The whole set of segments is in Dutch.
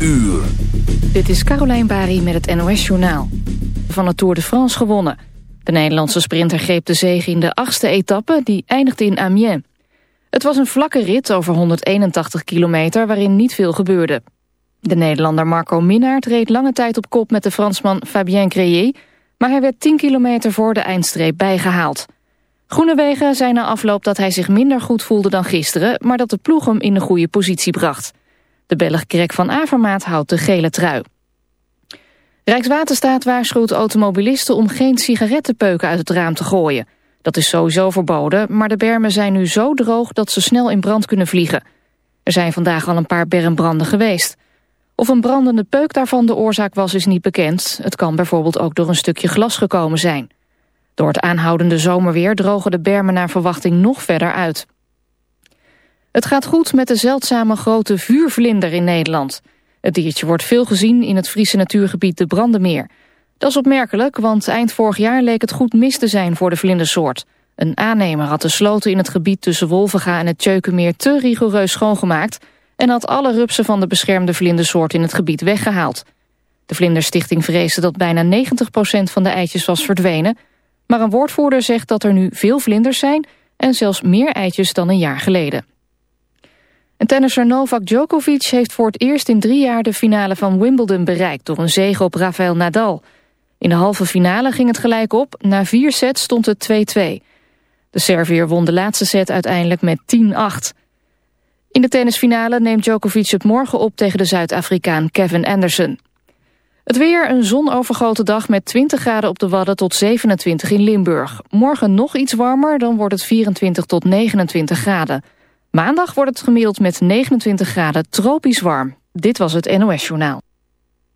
uur. Dit is Carolijn Bari met het NOS Journaal. Van het Tour de France gewonnen. De Nederlandse sprinter greep de zege in de achtste etappe, die eindigde in Amiens. Het was een vlakke rit over 181 kilometer waarin niet veel gebeurde. De Nederlander Marco Minnaert reed lange tijd op kop met de Fransman Fabien Creé... maar hij werd 10 kilometer voor de eindstreep bijgehaald. Groenewegen zei na afloop dat hij zich minder goed voelde dan gisteren... maar dat de ploeg hem in de goede positie bracht. De Belg Greg van Avermaat houdt de gele trui. Rijkswaterstaat waarschuwt automobilisten om geen sigarettenpeuken uit het raam te gooien. Dat is sowieso verboden, maar de bermen zijn nu zo droog dat ze snel in brand kunnen vliegen. Er zijn vandaag al een paar bermbranden geweest. Of een brandende peuk daarvan de oorzaak was is niet bekend. Het kan bijvoorbeeld ook door een stukje glas gekomen zijn. Door het aanhoudende zomerweer drogen de bermen naar verwachting nog verder uit. Het gaat goed met de zeldzame grote vuurvlinder in Nederland. Het diertje wordt veel gezien in het Friese natuurgebied de Brandemeer. Dat is opmerkelijk, want eind vorig jaar leek het goed mis te zijn voor de vlindersoort. Een aannemer had de sloten in het gebied tussen Wolvenga en het Tjeukenmeer te rigoureus schoongemaakt... en had alle rupsen van de beschermde vlindersoort in het gebied weggehaald. De Vlinderstichting vreesde dat bijna 90% van de eitjes was verdwenen... maar een woordvoerder zegt dat er nu veel vlinders zijn... en zelfs meer eitjes dan een jaar geleden. En tennisser Novak Djokovic heeft voor het eerst in drie jaar de finale van Wimbledon bereikt door een zege op Rafael Nadal. In de halve finale ging het gelijk op, na vier sets stond het 2-2. De Serviër won de laatste set uiteindelijk met 10-8. In de tennisfinale neemt Djokovic het morgen op tegen de Zuid-Afrikaan Kevin Anderson. Het weer, een zonovergoten dag met 20 graden op de Wadden tot 27 in Limburg. Morgen nog iets warmer, dan wordt het 24 tot 29 graden. Maandag wordt het gemiddeld met 29 graden tropisch warm. Dit was het NOS Journaal.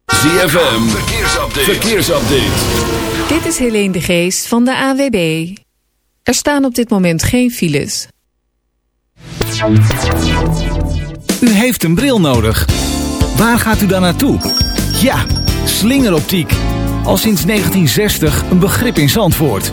ZFM, verkeersupdate. verkeersupdate. Dit is Helene de Geest van de AWB. Er staan op dit moment geen files. U heeft een bril nodig. Waar gaat u dan naartoe? Ja, slingeroptiek. Al sinds 1960 een begrip in Zandvoort.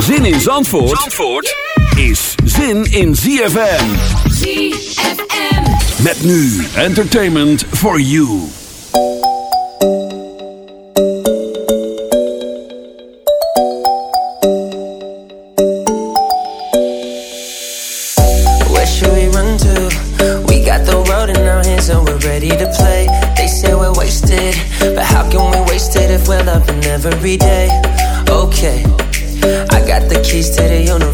Zin in Zandvoort, Zandvoort is zin in ZFM. ZFM. Met nu entertainment for you. Where should we run to? We got the world in our hands and we're ready to play. They say we're wasted, but how can we waste it if we're loving every day? Okay, I got the keys to the universe,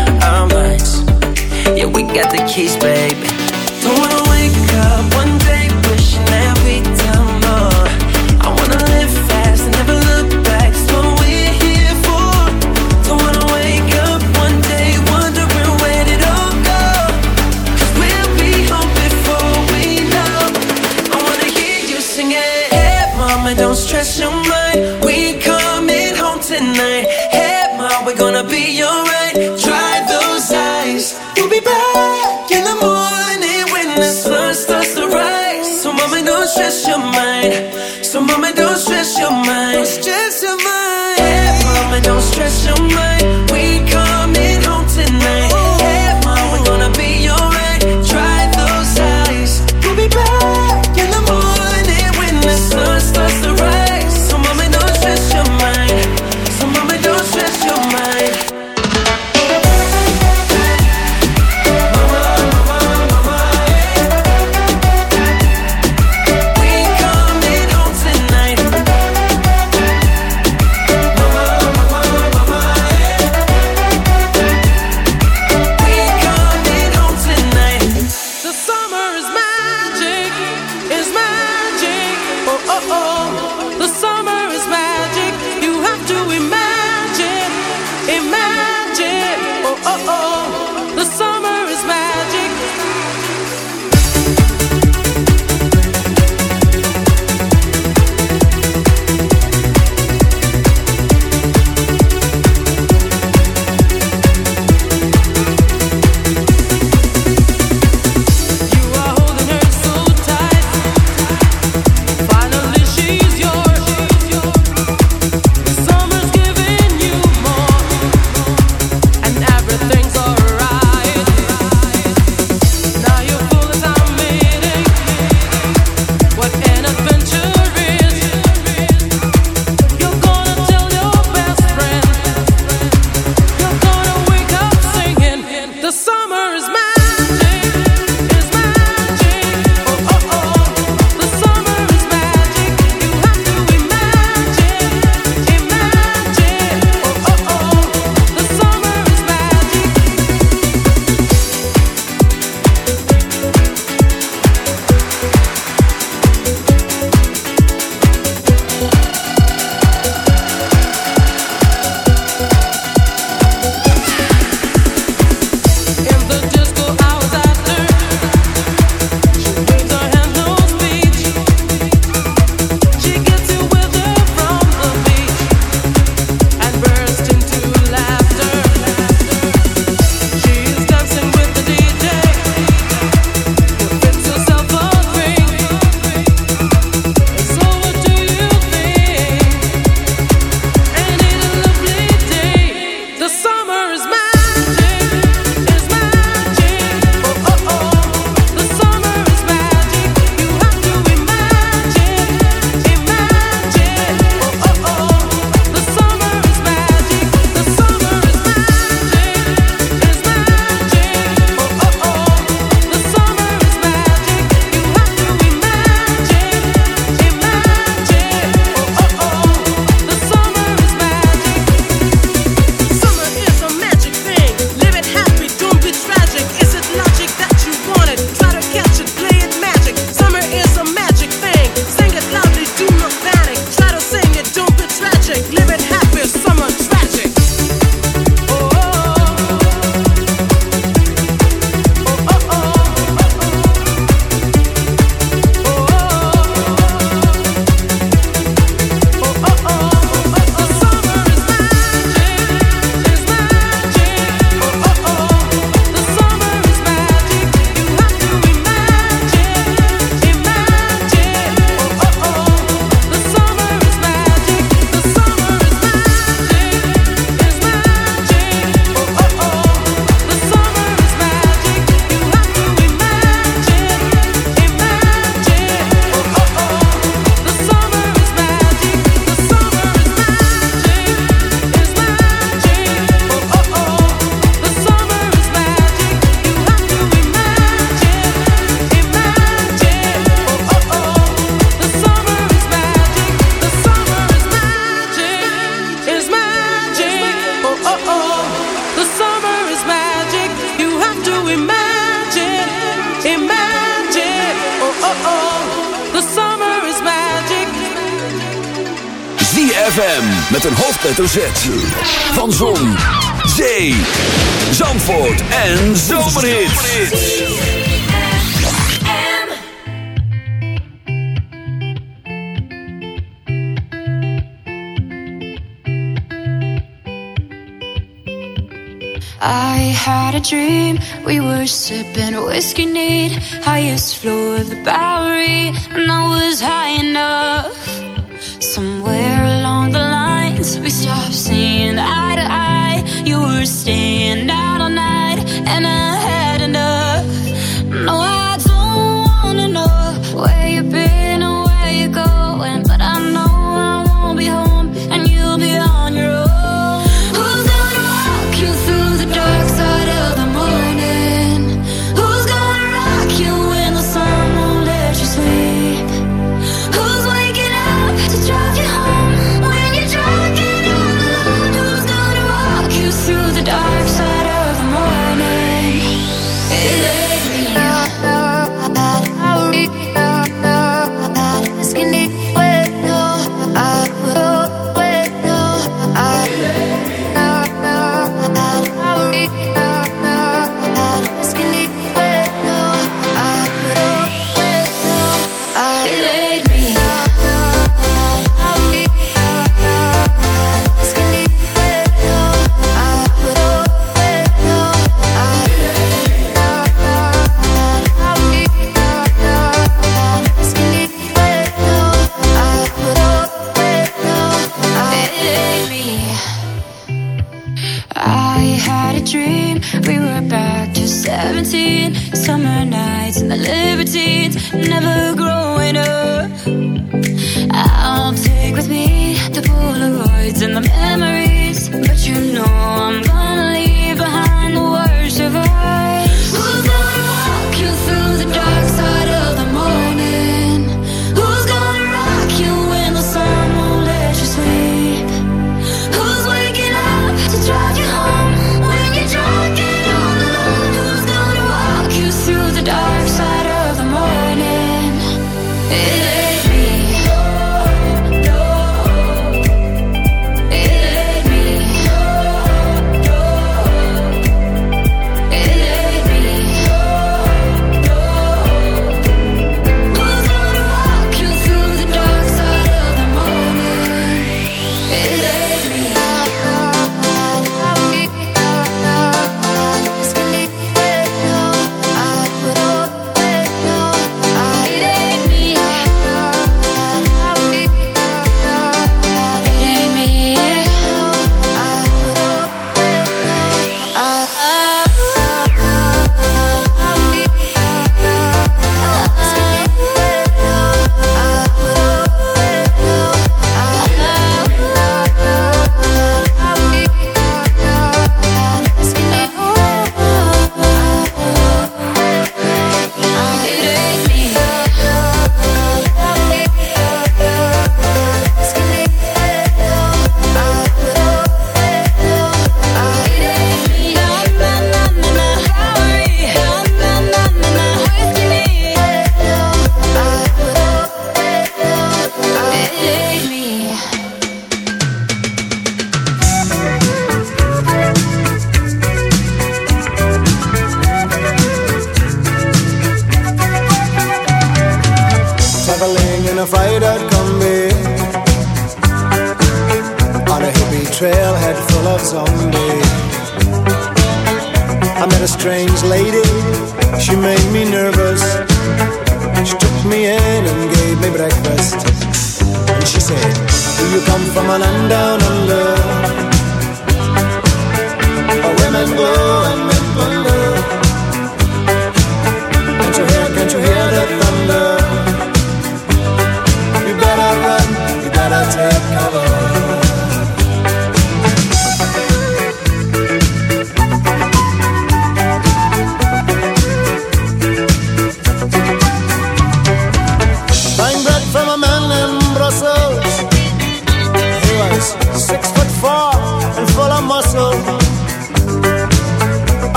Hoofdletter Z.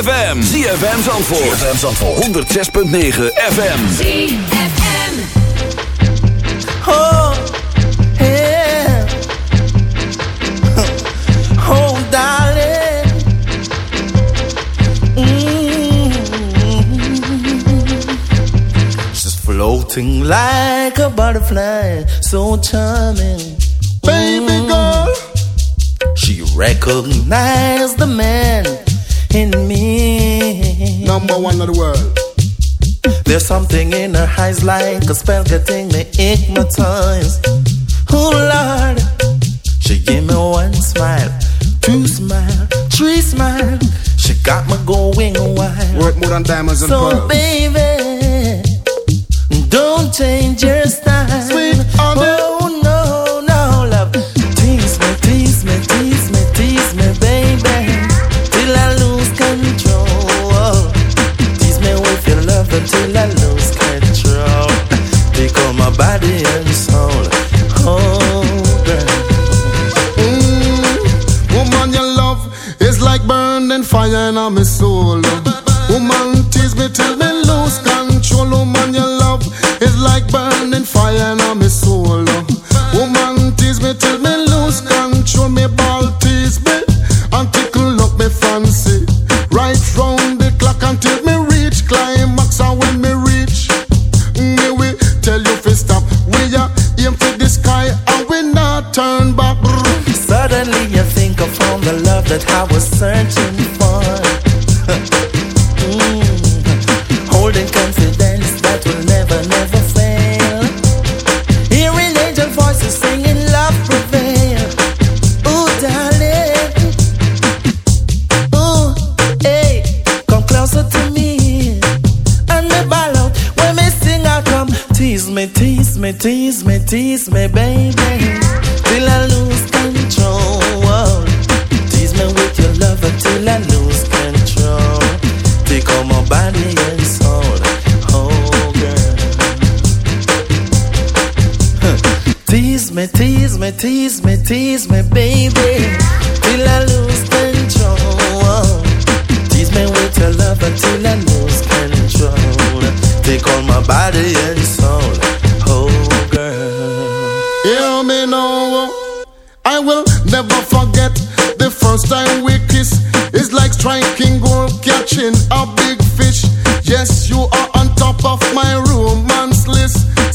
ZFM. ZFM Zandvoort. ZFM Zandvoort. 106.9 FM. ZFM. Oh, yeah. Oh, darling. Mm -hmm. Floating like a butterfly. So charming. Baby girl. She recognized eyes like a spell getting me hypnotized. Oh Lord, she gave me one smile, two smile, three smile. She got me going wild. Worth more than diamonds and so, pearls. So baby.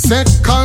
Second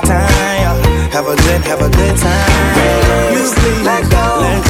good, time. Have a good, have a good time. Let go, let go,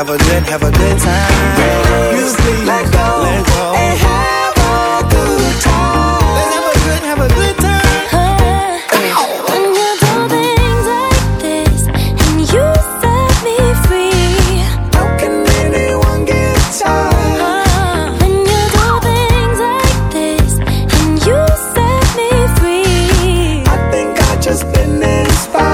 have a good, have a good time. Girls, please let go, let go, and have a good time. Let's have a good, have a good time. When you're things like this, and you set me free, how can anyone get tired? When you do things like this, and you set me free, I think I just been inspired.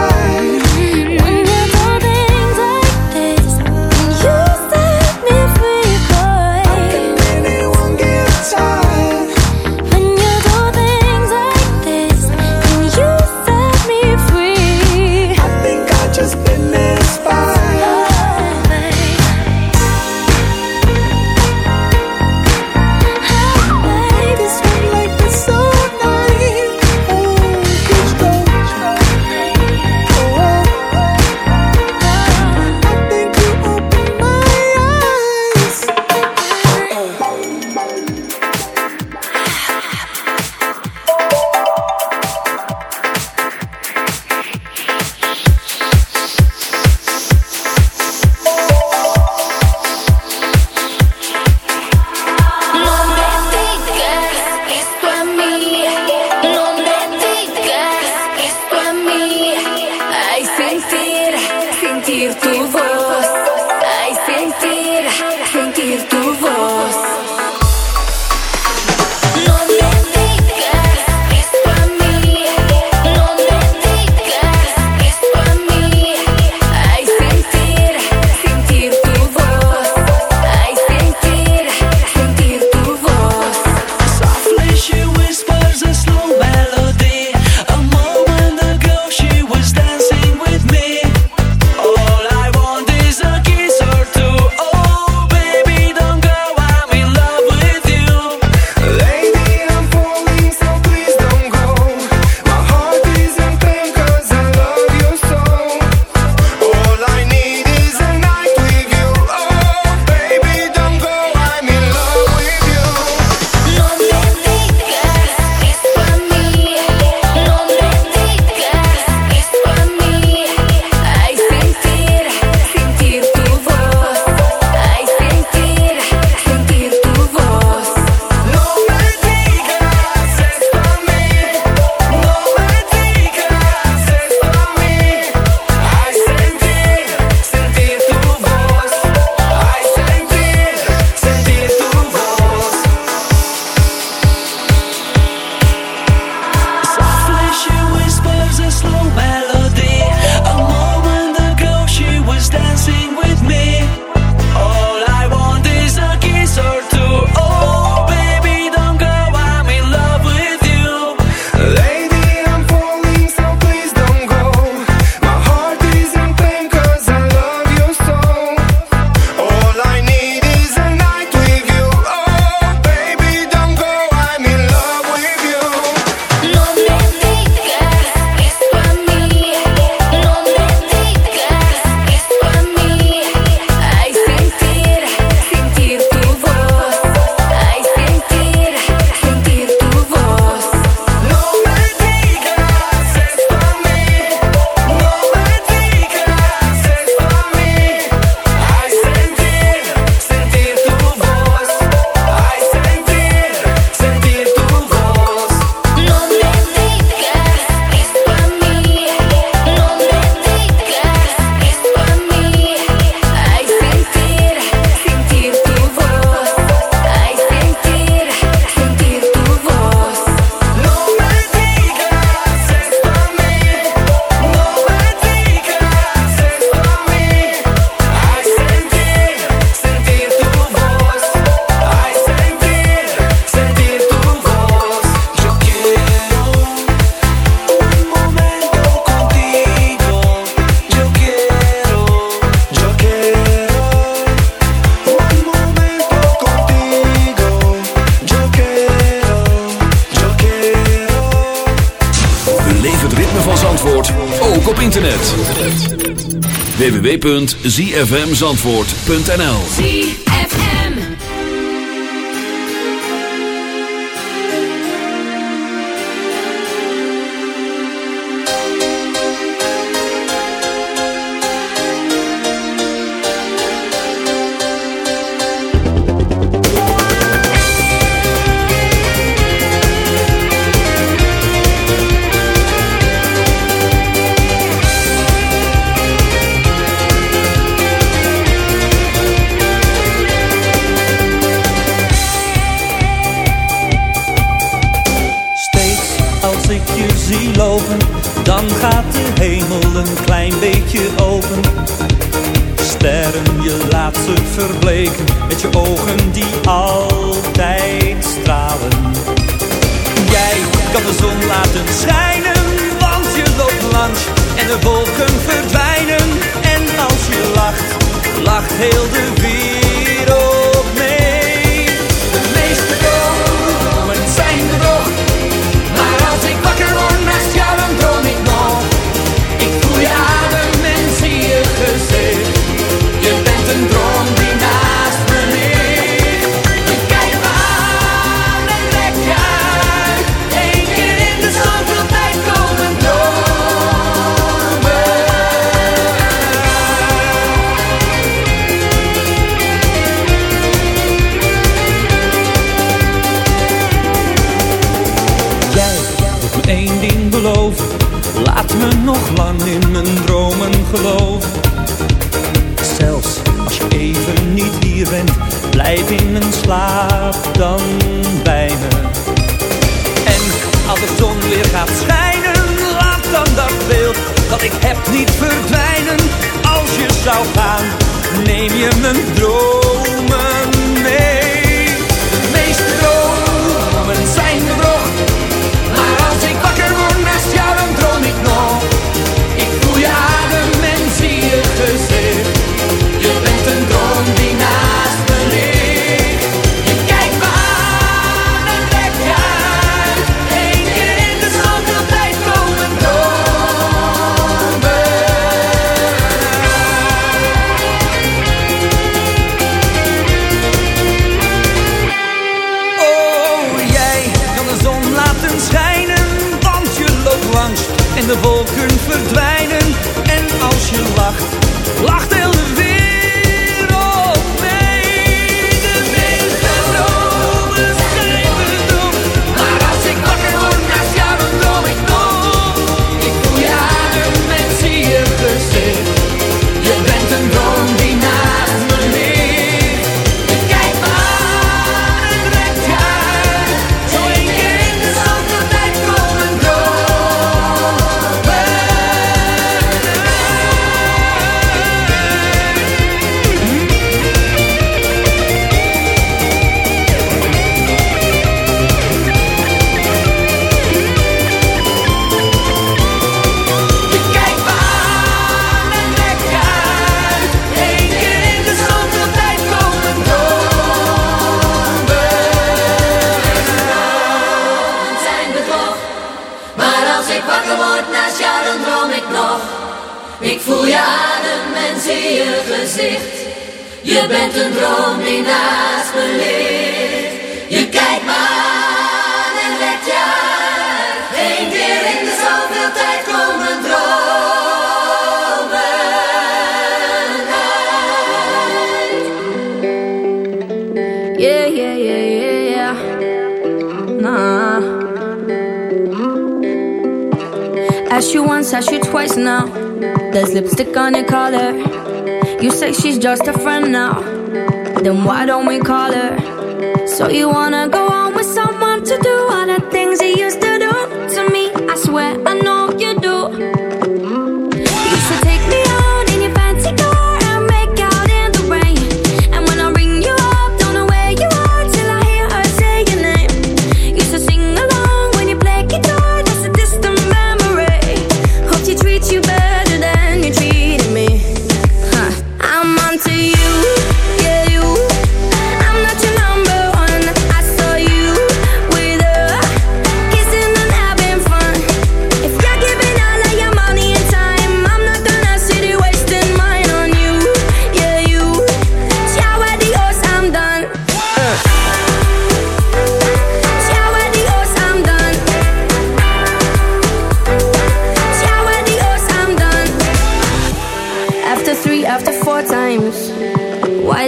www.zfmzandvoort.nl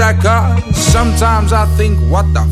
I sometimes I think, what the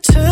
Turn.